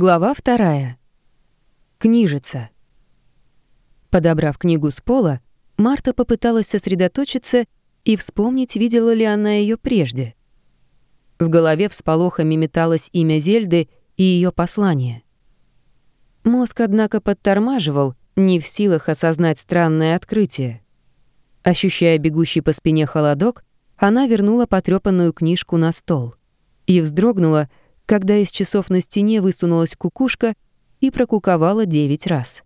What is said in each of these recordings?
Глава вторая. Книжица. Подобрав книгу с пола, Марта попыталась сосредоточиться и вспомнить, видела ли она ее прежде. В голове всполохами металось имя Зельды и ее послание. Мозг, однако, подтормаживал, не в силах осознать странное открытие. Ощущая бегущий по спине холодок, она вернула потрёпанную книжку на стол и вздрогнула, когда из часов на стене высунулась кукушка и прокуковала девять раз.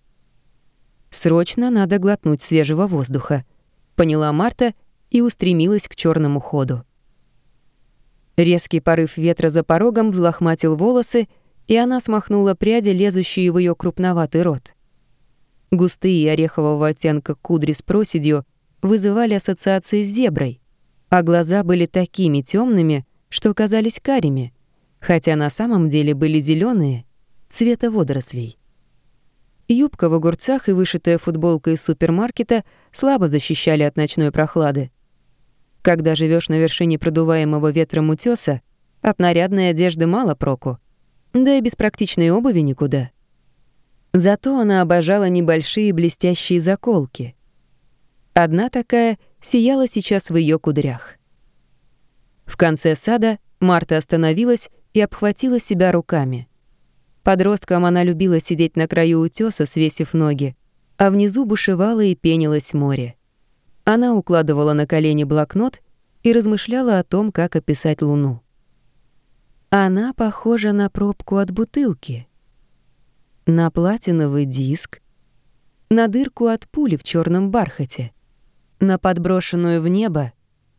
«Срочно надо глотнуть свежего воздуха», — поняла Марта и устремилась к черному ходу. Резкий порыв ветра за порогом взлохматил волосы, и она смахнула пряди, лезущие в ее крупноватый рот. Густые орехового оттенка кудри с проседью вызывали ассоциации с зеброй, а глаза были такими темными, что казались карими — хотя на самом деле были зеленые цвета водорослей. Юбка в огурцах и вышитая футболка из супермаркета слабо защищали от ночной прохлады. Когда живешь на вершине продуваемого ветром утёса, от нарядной одежды мало проку, да и без практичной обуви никуда. Зато она обожала небольшие блестящие заколки. Одна такая сияла сейчас в ее кудрях. В конце сада Марта остановилась и обхватила себя руками. Подростком она любила сидеть на краю утёса, свесив ноги, а внизу бушевало и пенилось море. Она укладывала на колени блокнот и размышляла о том, как описать Луну. Она похожа на пробку от бутылки, на платиновый диск, на дырку от пули в черном бархате, на подброшенную в небо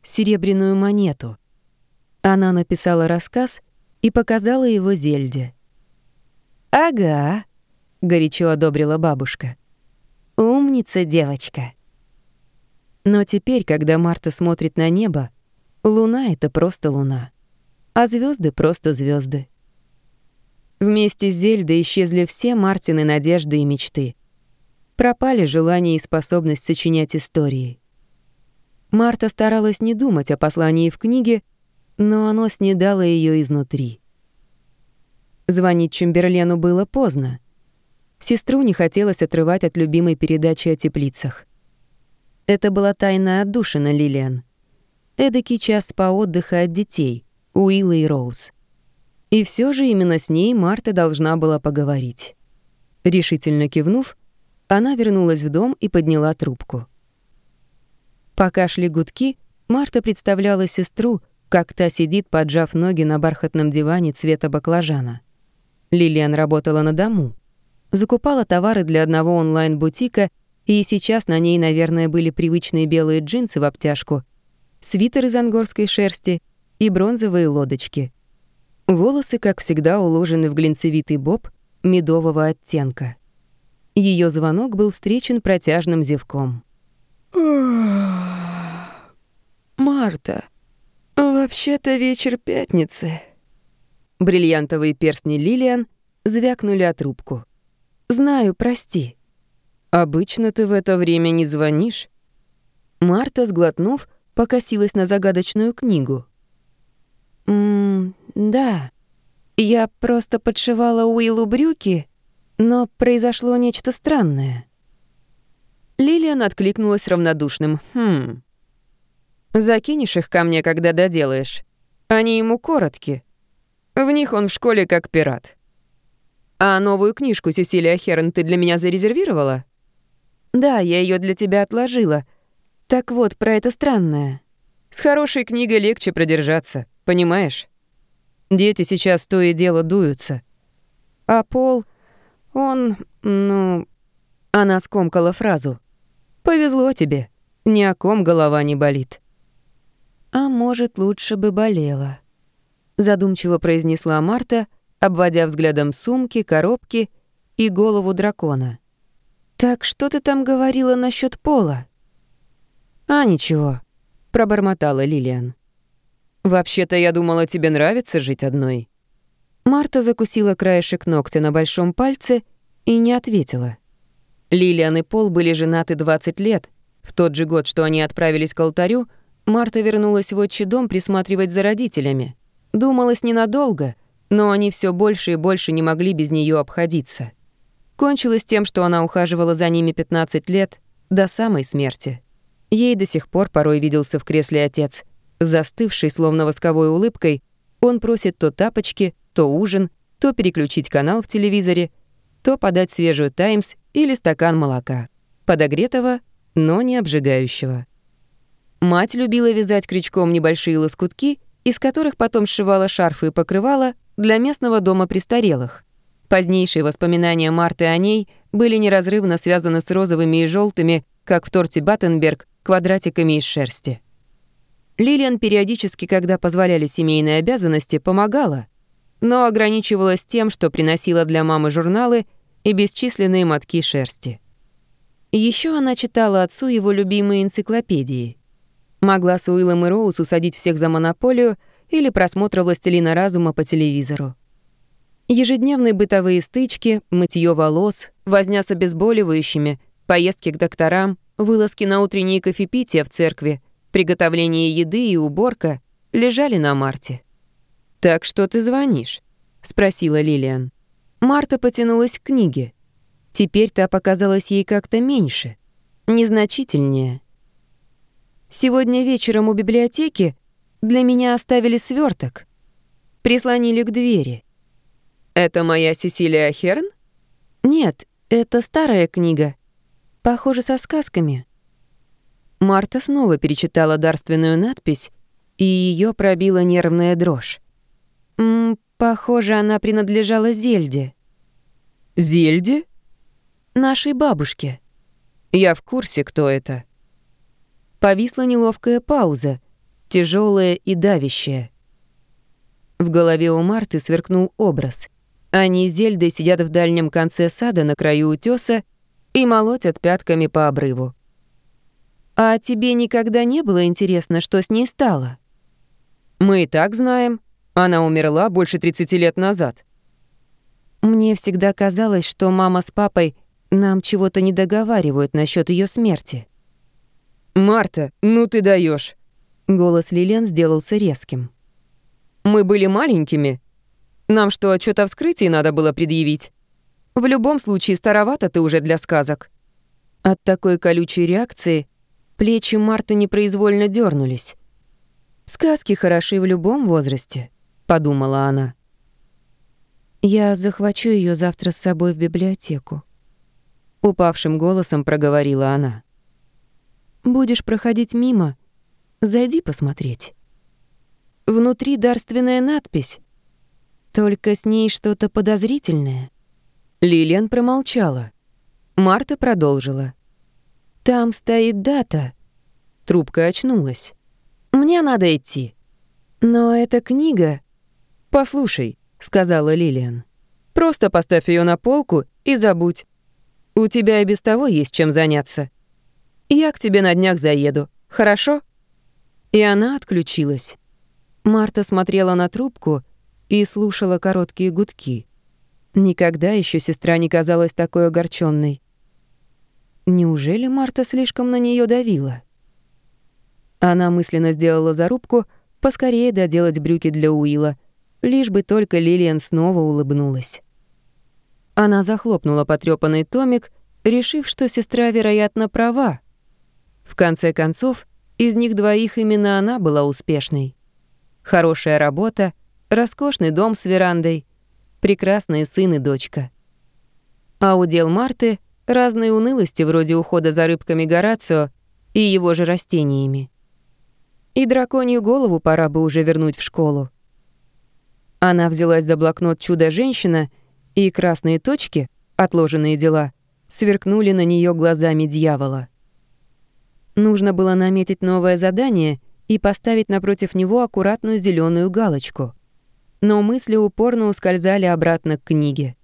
серебряную монету. Она написала рассказ — и показала его Зельде. «Ага», — горячо одобрила бабушка. «Умница, девочка». Но теперь, когда Марта смотрит на небо, луна — это просто луна, а звезды просто звезды. Вместе с Зельдой исчезли все Мартины надежды и мечты. Пропали желание и способность сочинять истории. Марта старалась не думать о послании в книге, но оно снедало ее изнутри. Звонить Чемберлену было поздно. Сестру не хотелось отрывать от любимой передачи о теплицах. Это была тайная отдушина Лилиан. Эдакий час по отдыха от детей, Уилла и Роуз. И все же именно с ней Марта должна была поговорить. Решительно кивнув, она вернулась в дом и подняла трубку. Пока шли гудки, Марта представляла сестру, как та сидит, поджав ноги на бархатном диване цвета баклажана. Лилиан работала на дому. Закупала товары для одного онлайн-бутика, и сейчас на ней, наверное, были привычные белые джинсы в обтяжку, свитер из ангорской шерсти и бронзовые лодочки. Волосы, как всегда, уложены в глинцевитый боб медового оттенка. Ее звонок был встречен протяжным зевком. «Марта», «Вообще-то вечер пятницы». Бриллиантовые перстни Лилиан звякнули от трубку. «Знаю, прости». «Обычно ты в это время не звонишь?» Марта, сглотнув, покосилась на загадочную книгу. «Ммм, да. Я просто подшивала Уиллу брюки, но произошло нечто странное». Лилиан откликнулась равнодушным «Хм». Закинешь их ко мне, когда доделаешь. Они ему коротки. В них он в школе как пират. А новую книжку Сесилия Херн ты для меня зарезервировала? Да, я ее для тебя отложила. Так вот, про это странное. С хорошей книгой легче продержаться, понимаешь? Дети сейчас то и дело дуются. А Пол, он, ну... Она скомкала фразу. «Повезло тебе, ни о ком голова не болит». «А может, лучше бы болела», — задумчиво произнесла Марта, обводя взглядом сумки, коробки и голову дракона. «Так что ты там говорила насчет пола?» «А ничего», — пробормотала Лилиан. «Вообще-то я думала, тебе нравится жить одной». Марта закусила краешек ногтя на большом пальце и не ответила. Лилиан и Пол были женаты 20 лет. В тот же год, что они отправились к алтарю, Марта вернулась в отчий дом присматривать за родителями. Думалось ненадолго, но они все больше и больше не могли без нее обходиться. Кончилось тем, что она ухаживала за ними 15 лет до самой смерти. Ей до сих пор порой виделся в кресле отец. Застывший, словно восковой улыбкой, он просит то тапочки, то ужин, то переключить канал в телевизоре, то подать свежую «Таймс» или стакан молока. Подогретого, но не обжигающего. Мать любила вязать крючком небольшие лоскутки, из которых потом сшивала шарфы и покрывала для местного дома престарелых. Позднейшие воспоминания Марты о ней были неразрывно связаны с розовыми и желтыми, как в торте Баттенберг, квадратиками из шерсти. Лилиан периодически, когда позволяли семейные обязанности, помогала, но ограничивалась тем, что приносила для мамы журналы и бесчисленные мотки шерсти. Еще она читала отцу его любимые энциклопедии. Могла с Уиллом и Роуз усадить всех за монополию или просмотр «Властелина разума» по телевизору. Ежедневные бытовые стычки, мытье волос, возня с обезболивающими, поездки к докторам, вылазки на утренние кофепития в церкви, приготовление еды и уборка лежали на Марте. «Так что ты звонишь?» — спросила Лилиан. Марта потянулась к книге. Теперь та показалась ей как-то меньше, незначительнее. Сегодня вечером у библиотеки для меня оставили сверток, прислонили к двери. «Это моя Сесилия Херн?» «Нет, это старая книга. Похоже, со сказками». Марта снова перечитала дарственную надпись, и ее пробила нервная дрожь. М -м, похоже, она принадлежала Зельде. «Зельде?» «Нашей бабушке». «Я в курсе, кто это». Повисла неловкая пауза, тяжелая и давящая. В голове у Марты сверкнул образ. Они с Зельдой сидят в дальнем конце сада на краю утеса и молотят пятками по обрыву. «А тебе никогда не было интересно, что с ней стало?» «Мы и так знаем. Она умерла больше 30 лет назад». Мне всегда казалось, что мама с папой нам чего-то не договаривают насчет ее смерти. «Марта, ну ты даешь. Голос Лилиан сделался резким. «Мы были маленькими, нам что, отчет о вскрытии надо было предъявить? В любом случае, старовато ты уже для сказок». От такой колючей реакции плечи Марты непроизвольно дернулись. «Сказки хороши в любом возрасте», — подумала она. «Я захвачу ее завтра с собой в библиотеку», — упавшим голосом проговорила она. «Будешь проходить мимо, зайди посмотреть». Внутри дарственная надпись, только с ней что-то подозрительное. Лилиан промолчала. Марта продолжила. «Там стоит дата». Трубка очнулась. «Мне надо идти». «Но эта книга...» «Послушай», — сказала Лилиан. «Просто поставь ее на полку и забудь. У тебя и без того есть чем заняться. Я к тебе на днях заеду, хорошо?» И она отключилась. Марта смотрела на трубку и слушала короткие гудки. Никогда еще сестра не казалась такой огорченной. Неужели Марта слишком на нее давила? Она мысленно сделала зарубку поскорее доделать брюки для Уилла, лишь бы только Лилиан снова улыбнулась. Она захлопнула потрёпанный томик, решив, что сестра, вероятно, права. В конце концов, из них двоих именно она была успешной. Хорошая работа, роскошный дом с верандой, прекрасные сын и дочка. А удел Марты — разные унылости вроде ухода за рыбками Горацио и его же растениями. И драконью голову пора бы уже вернуть в школу. Она взялась за блокнот «Чудо-женщина», и красные точки, отложенные дела, сверкнули на нее глазами дьявола. Нужно было наметить новое задание и поставить напротив него аккуратную зеленую галочку но мысли упорно ускользали обратно к книге.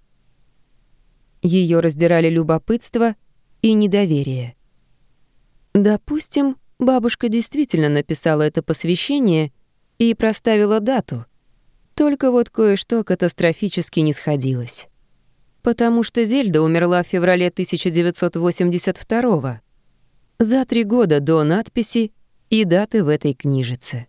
Ее раздирали любопытство и недоверие. Допустим, бабушка действительно написала это посвящение и проставила дату. Только вот кое-что катастрофически не сходилось. Потому что Зельда умерла в феврале 1982 за три года до надписи и даты в этой книжице.